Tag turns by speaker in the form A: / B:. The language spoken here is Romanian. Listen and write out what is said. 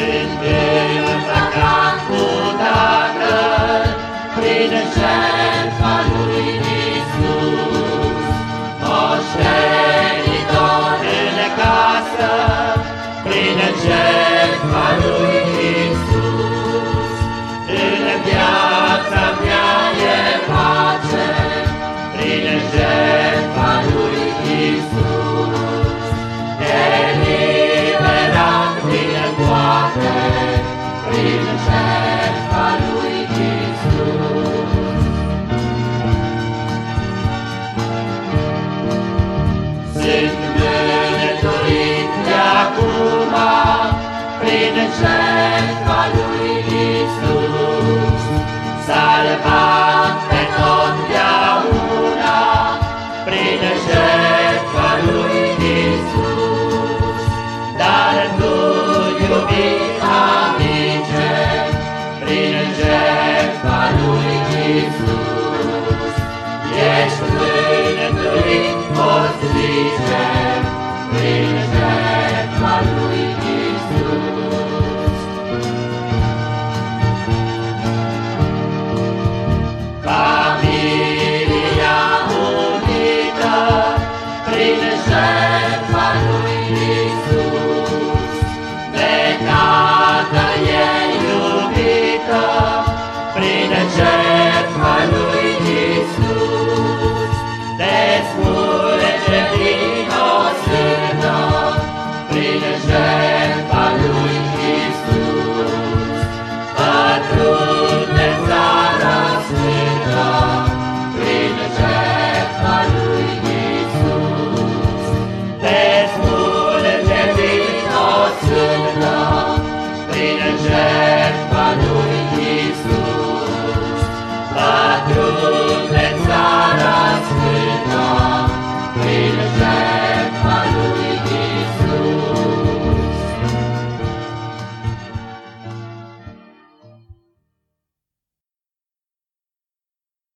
A: Când îl făcea cu Tatăl, prin jertfa lui în casă, prin jertfa lui în viața mea e pace, jertfa lui Iisus, salvat pe totdeauna, prin jertfa lui Iisus. Dar tu, iubit amice, prin jertfa lui Iisus,